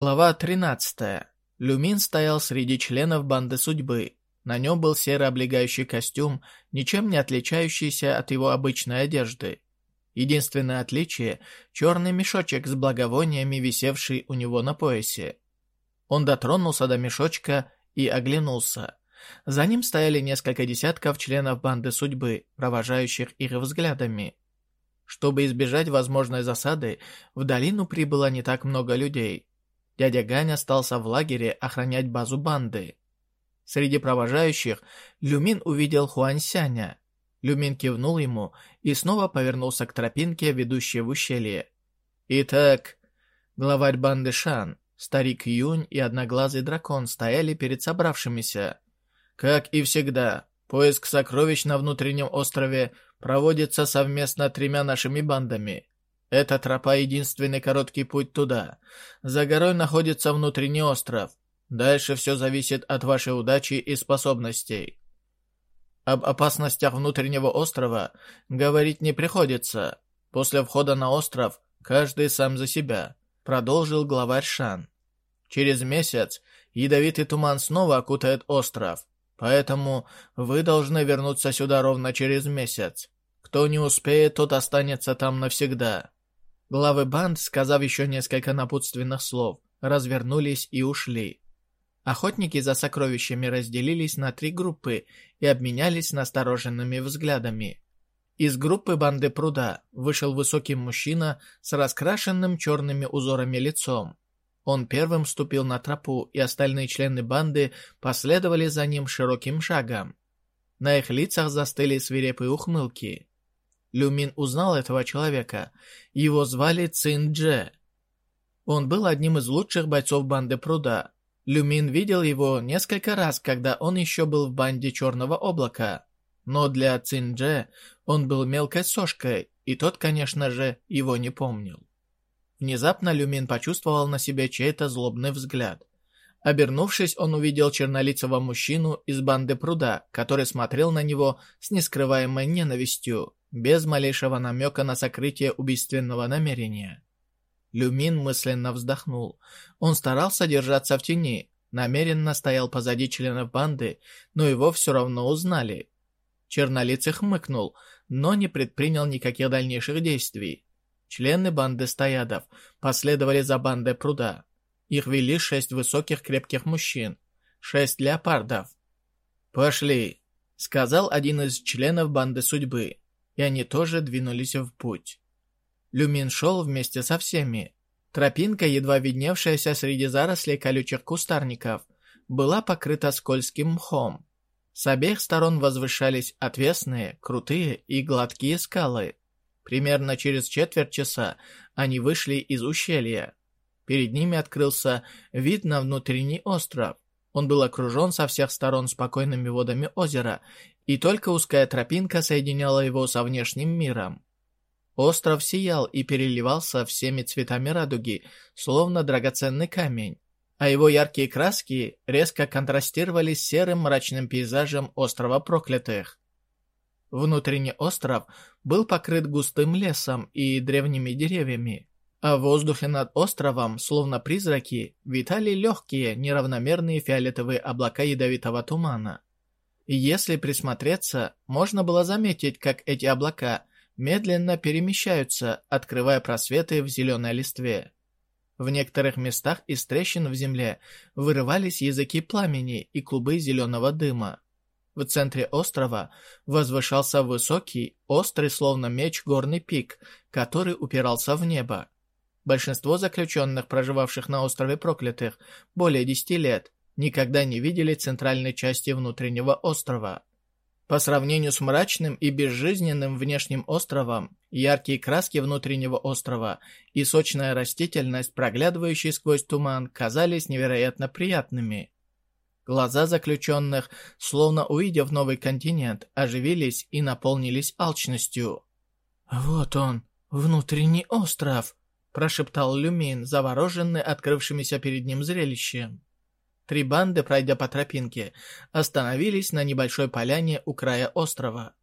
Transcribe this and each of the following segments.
Глава 13. Люмин стоял среди членов банды судьбы. На нем был серый облегающий костюм, ничем не отличающийся от его обычной одежды. Единственное отличие — черный мешочек с благовониями, висевший у него на поясе. Он дотронулся до мешочка и оглянулся. За ним стояли несколько десятков членов банды судьбы, провожающих их взглядами. Чтобы избежать возможной засады, в долину прибыло не так много людей. Дядя Гань остался в лагере охранять базу банды. Среди провожающих Люмин увидел Хуансяня. Люмин кивнул ему и снова повернулся к тропинке, ведущей в ущелье. Итак, главарь банды Шан, старик Юнь и одноглазый дракон стояли перед собравшимися. Как и всегда, поиск сокровищ на внутреннем острове проводится совместно тремя нашими бандами. Эта тропа — единственный короткий путь туда. За горой находится внутренний остров. Дальше все зависит от вашей удачи и способностей. Об опасностях внутреннего острова говорить не приходится. После входа на остров каждый сам за себя, продолжил главарь Шан. Через месяц ядовитый туман снова окутает остров, поэтому вы должны вернуться сюда ровно через месяц. Кто не успеет, тот останется там навсегда. Главы банд, сказав еще несколько напутственных слов, развернулись и ушли. Охотники за сокровищами разделились на три группы и обменялись настороженными взглядами. Из группы банды пруда вышел высокий мужчина с раскрашенным черными узорами лицом. Он первым ступил на тропу, и остальные члены банды последовали за ним широким шагом. На их лицах застыли свирепые ухмылки. Люмин узнал этого человека. Его звали Цин Дже. Он был одним из лучших бойцов банды пруда. Люмин видел его несколько раз, когда он еще был в банде Черного Облака. Но для Цин Дже он был мелкой сошкой, и тот, конечно же, его не помнил. Внезапно Люмин почувствовал на себе чей-то злобный взгляд. Обернувшись, он увидел чернолицего мужчину из банды пруда, который смотрел на него с нескрываемой ненавистью без малейшего намека на сокрытие убийственного намерения. Люмин мысленно вздохнул. Он старался держаться в тени, намеренно стоял позади членов банды, но его все равно узнали. Чернолицый хмыкнул, но не предпринял никаких дальнейших действий. Члены банды стоядов последовали за бандой пруда. Их вели шесть высоких крепких мужчин, шесть леопардов. «Пошли», — сказал один из членов банды судьбы и они тоже двинулись в путь. Люмин шел вместе со всеми. Тропинка, едва видневшаяся среди зарослей колючих кустарников, была покрыта скользким мхом. С обеих сторон возвышались отвесные, крутые и гладкие скалы. Примерно через четверть часа они вышли из ущелья. Перед ними открылся вид на внутренний остров. Он был окружен со всех сторон спокойными водами озера и только узкая тропинка соединяла его со внешним миром. Остров сиял и переливался всеми цветами радуги, словно драгоценный камень, а его яркие краски резко контрастировали с серым мрачным пейзажем острова проклятых. Внутренний остров был покрыт густым лесом и древними деревьями, а в воздухе над островом, словно призраки, витали легкие, неравномерные фиолетовые облака ядовитого тумана. И если присмотреться, можно было заметить, как эти облака медленно перемещаются, открывая просветы в зеленой листве. В некоторых местах из трещин в земле вырывались языки пламени и клубы зеленого дыма. В центре острова возвышался высокий, острый словно меч горный пик, который упирался в небо. Большинство заключенных, проживавших на острове Проклятых, более десяти лет, никогда не видели центральной части внутреннего острова. По сравнению с мрачным и безжизненным внешним островом, яркие краски внутреннего острова и сочная растительность, проглядывающая сквозь туман, казались невероятно приятными. Глаза заключенных, словно увидев новый континент, оживились и наполнились алчностью. «Вот он, внутренний остров!» – прошептал Люмин, завороженный открывшимися перед ним зрелищем. Три банды, пройдя по тропинке, остановились на небольшой поляне у края острова.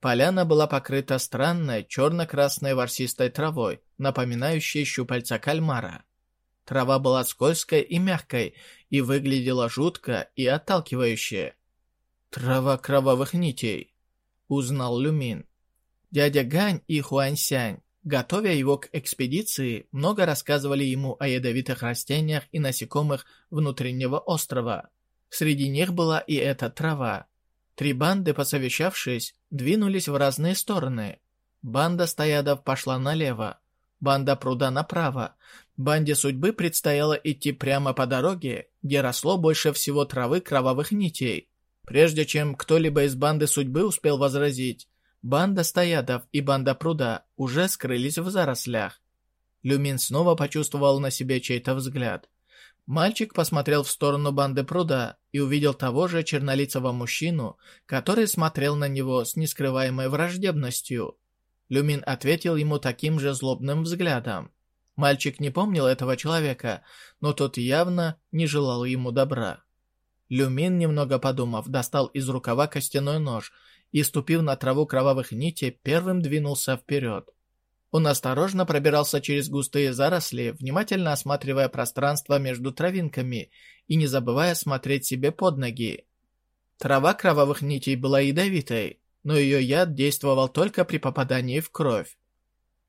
Поляна была покрыта странной черно-красной ворсистой травой, напоминающей щупальца кальмара. Трава была скользкой и мягкой и выглядела жутко и отталкивающе. «Трава кровавых нитей», — узнал Люмин. Дядя Гань и Хуаньсянь, готовя его к экспедиции, много рассказывали ему о ядовитых растениях и насекомых внутреннего острова. Среди них была и эта трава. Три банды, посовещавшись, двинулись в разные стороны. Банда стоядов пошла налево, банда пруда направо. Банде судьбы предстояло идти прямо по дороге, где росло больше всего травы кровавых нитей. Прежде чем кто-либо из банды судьбы успел возразить, Банда стоядов и банда пруда уже скрылись в зарослях. Люмин снова почувствовал на себе чей-то взгляд. Мальчик посмотрел в сторону банды пруда и увидел того же чернолицего мужчину, который смотрел на него с нескрываемой враждебностью. Люмин ответил ему таким же злобным взглядом. Мальчик не помнил этого человека, но тот явно не желал ему добра. Люмин, немного подумав, достал из рукава костяной нож и, ступив на траву кровавых нитей, первым двинулся вперед. Он осторожно пробирался через густые заросли, внимательно осматривая пространство между травинками и не забывая смотреть себе под ноги. Трава кровавых нитей была ядовитой, но ее яд действовал только при попадании в кровь.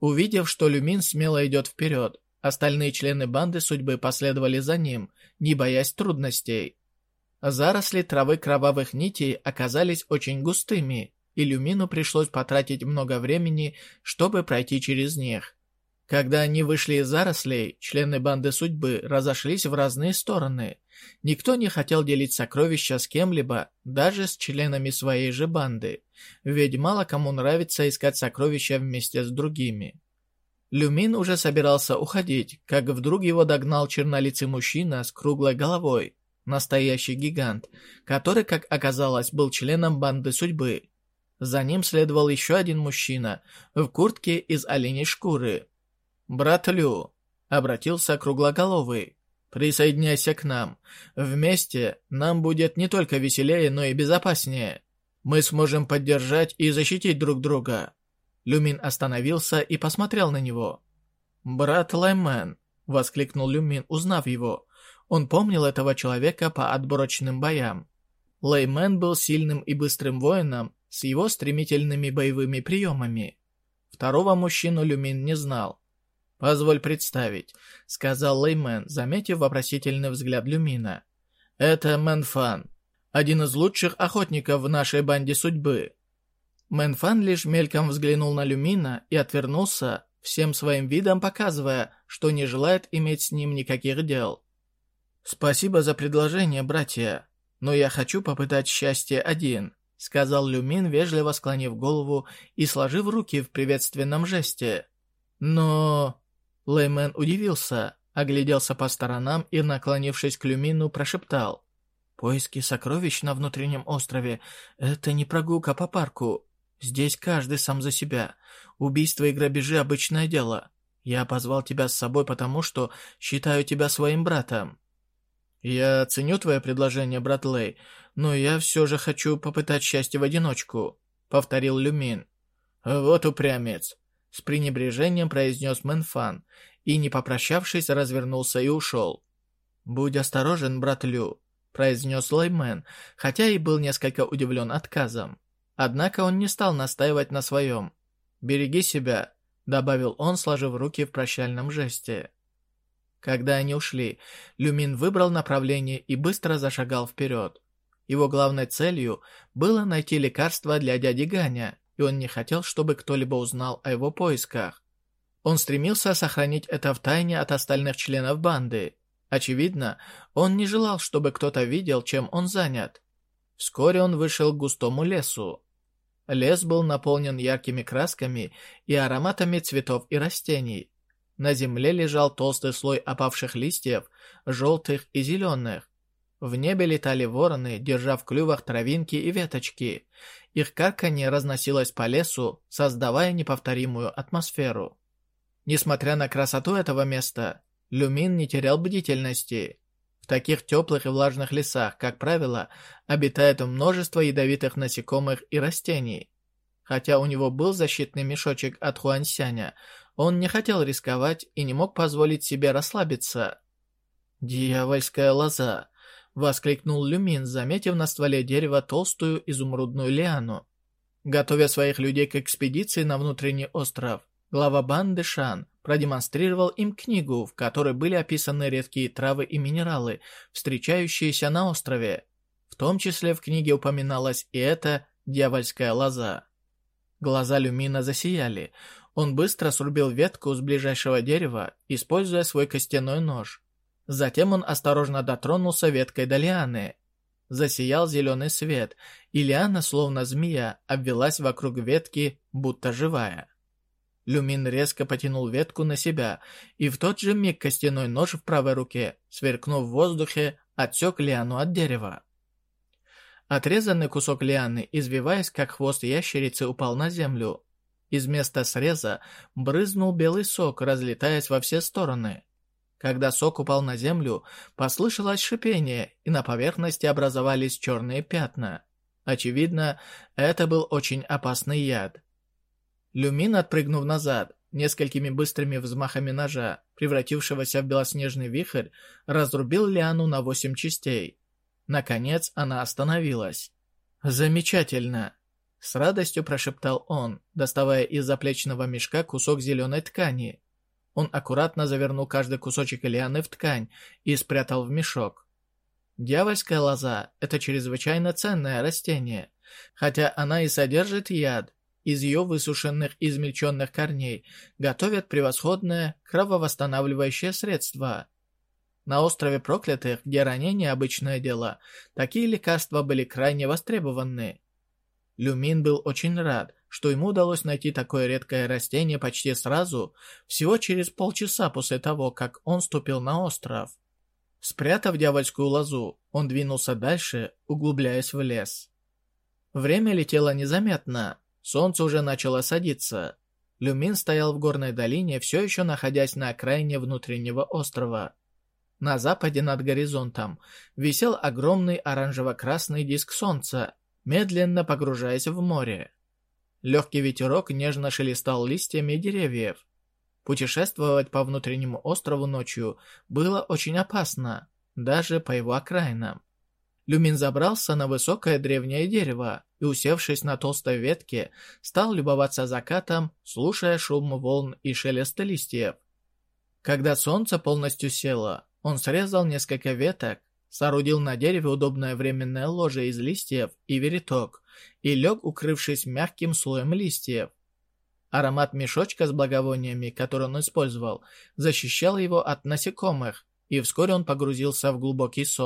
Увидев, что Люмин смело идет вперед, остальные члены банды судьбы последовали за ним, не боясь трудностей. Заросли травы кровавых нитей оказались очень густыми, и Люмину пришлось потратить много времени, чтобы пройти через них. Когда они вышли из зарослей, члены банды судьбы разошлись в разные стороны. Никто не хотел делить сокровища с кем-либо, даже с членами своей же банды, ведь мало кому нравится искать сокровища вместе с другими. Люмин уже собирался уходить, как вдруг его догнал чернолицый мужчина с круглой головой настоящий гигант, который, как оказалось, был членом банды судьбы. За ним следовал еще один мужчина в куртке из оленей шкуры. «Брат Лю», — обратился круглоголовый, — «присоединяйся к нам. Вместе нам будет не только веселее, но и безопаснее. Мы сможем поддержать и защитить друг друга». Люмин остановился и посмотрел на него. «Брат Лаймен», — воскликнул Люмин, узнав его. Он помнил этого человека по отборочным боям. Леймен был сильным и быстрым воином с его стремительными боевыми приемами. Второго мужчину Люмин не знал. «Позволь представить», — сказал Леймен, заметив вопросительный взгляд Люмина. «Это Мэнфан, один из лучших охотников в нашей банде судьбы». Мэнфан лишь мельком взглянул на Люмина и отвернулся, всем своим видом показывая, что не желает иметь с ним никаких дел. «Спасибо за предложение, братья, но я хочу попытать счастье один», сказал Люмин, вежливо склонив голову и сложив руки в приветственном жесте. «Но...» Леймен удивился, огляделся по сторонам и, наклонившись к Люмину, прошептал. «Поиски сокровищ на внутреннем острове — это не прогулка по парку. Здесь каждый сам за себя. Убийства и грабежи — обычное дело. Я позвал тебя с собой потому, что считаю тебя своим братом. «Я ценю твое предложение, брат Лэй, но я все же хочу попытать счастье в одиночку», — повторил Люмин. «Вот упрямец», — с пренебрежением произнес Мэнфан и, не попрощавшись, развернулся и ушел. «Будь осторожен, брат Лю», — произнес Лаймен, хотя и был несколько удивлен отказом. Однако он не стал настаивать на своем. «Береги себя», — добавил он, сложив руки в прощальном жесте. Когда они ушли, Люмин выбрал направление и быстро зашагал вперед. Его главной целью было найти лекарство для дяди Ганя, и он не хотел, чтобы кто-либо узнал о его поисках. Он стремился сохранить это в тайне от остальных членов банды. Очевидно, он не желал, чтобы кто-то видел, чем он занят. Вскоре он вышел к густому лесу. Лес был наполнен яркими красками и ароматами цветов и растений. На земле лежал толстый слой опавших листьев, желтых и зеленых. В небе летали вороны, держа в клювах травинки и веточки. Их карканье разносилось по лесу, создавая неповторимую атмосферу. Несмотря на красоту этого места, Люмин не терял бдительности. В таких теплых и влажных лесах, как правило, обитает множество ядовитых насекомых и растений. Хотя у него был защитный мешочек от Хуансяня, Он не хотел рисковать и не мог позволить себе расслабиться. «Дьявольская лоза!» — воскликнул Люмин, заметив на стволе дерева толстую изумрудную лиану. Готовя своих людей к экспедиции на внутренний остров, глава банды Шан продемонстрировал им книгу, в которой были описаны редкие травы и минералы, встречающиеся на острове. В том числе в книге упоминалась и эта дьявольская лоза. Глаза Люмина засияли. Он быстро срубил ветку с ближайшего дерева, используя свой костяной нож. Затем он осторожно дотронулся веткой до лианы. Засиял зеленый свет, и лиана, словно змея, обвелась вокруг ветки, будто живая. Люмин резко потянул ветку на себя, и в тот же миг костяной нож в правой руке, сверкнув в воздухе, отсек лиану от дерева. Отрезанный кусок лианы, извиваясь как хвост ящерицы, упал на землю. Из места среза брызнул белый сок, разлетаясь во все стороны. Когда сок упал на землю, послышалось шипение, и на поверхности образовались черные пятна. Очевидно, это был очень опасный яд. Люмин, отпрыгнув назад, несколькими быстрыми взмахами ножа, превратившегося в белоснежный вихрь, разрубил лиану на восемь частей. Наконец она остановилась. «Замечательно!» С радостью прошептал он, доставая из заплечного мешка кусок зеленой ткани. Он аккуратно завернул каждый кусочек лианы в ткань и спрятал в мешок. Дьявольская лоза – это чрезвычайно ценное растение. Хотя она и содержит яд, из ее высушенных измельченных корней готовят превосходное крововосстанавливающее средство – на острове Проклятых, где ранение обычное дело, такие лекарства были крайне востребованы. Люмин был очень рад, что ему удалось найти такое редкое растение почти сразу, всего через полчаса после того, как он ступил на остров. Спрятав дьявольскую лозу, он двинулся дальше, углубляясь в лес. Время летело незаметно, солнце уже начало садиться. Люмин стоял в горной долине, все еще находясь на окраине внутреннего острова. На западе над горизонтом висел огромный оранжево-красный диск солнца, медленно погружаясь в море. Легкий ветерок нежно шелестал листьями деревьев. Путешествовать по внутреннему острову ночью было очень опасно, даже по его окраинам. Люмин забрался на высокое древнее дерево и, усевшись на толстой ветке, стал любоваться закатом, слушая шум волн и шелест листьев. Когда солнце полностью село, он срезал несколько веток, соорудил на дереве удобное временное ложе из листьев и вереток и лег, укрывшись мягким слоем листьев. Аромат мешочка с благовониями, который он использовал, защищал его от насекомых, и вскоре он погрузился в глубокий сон.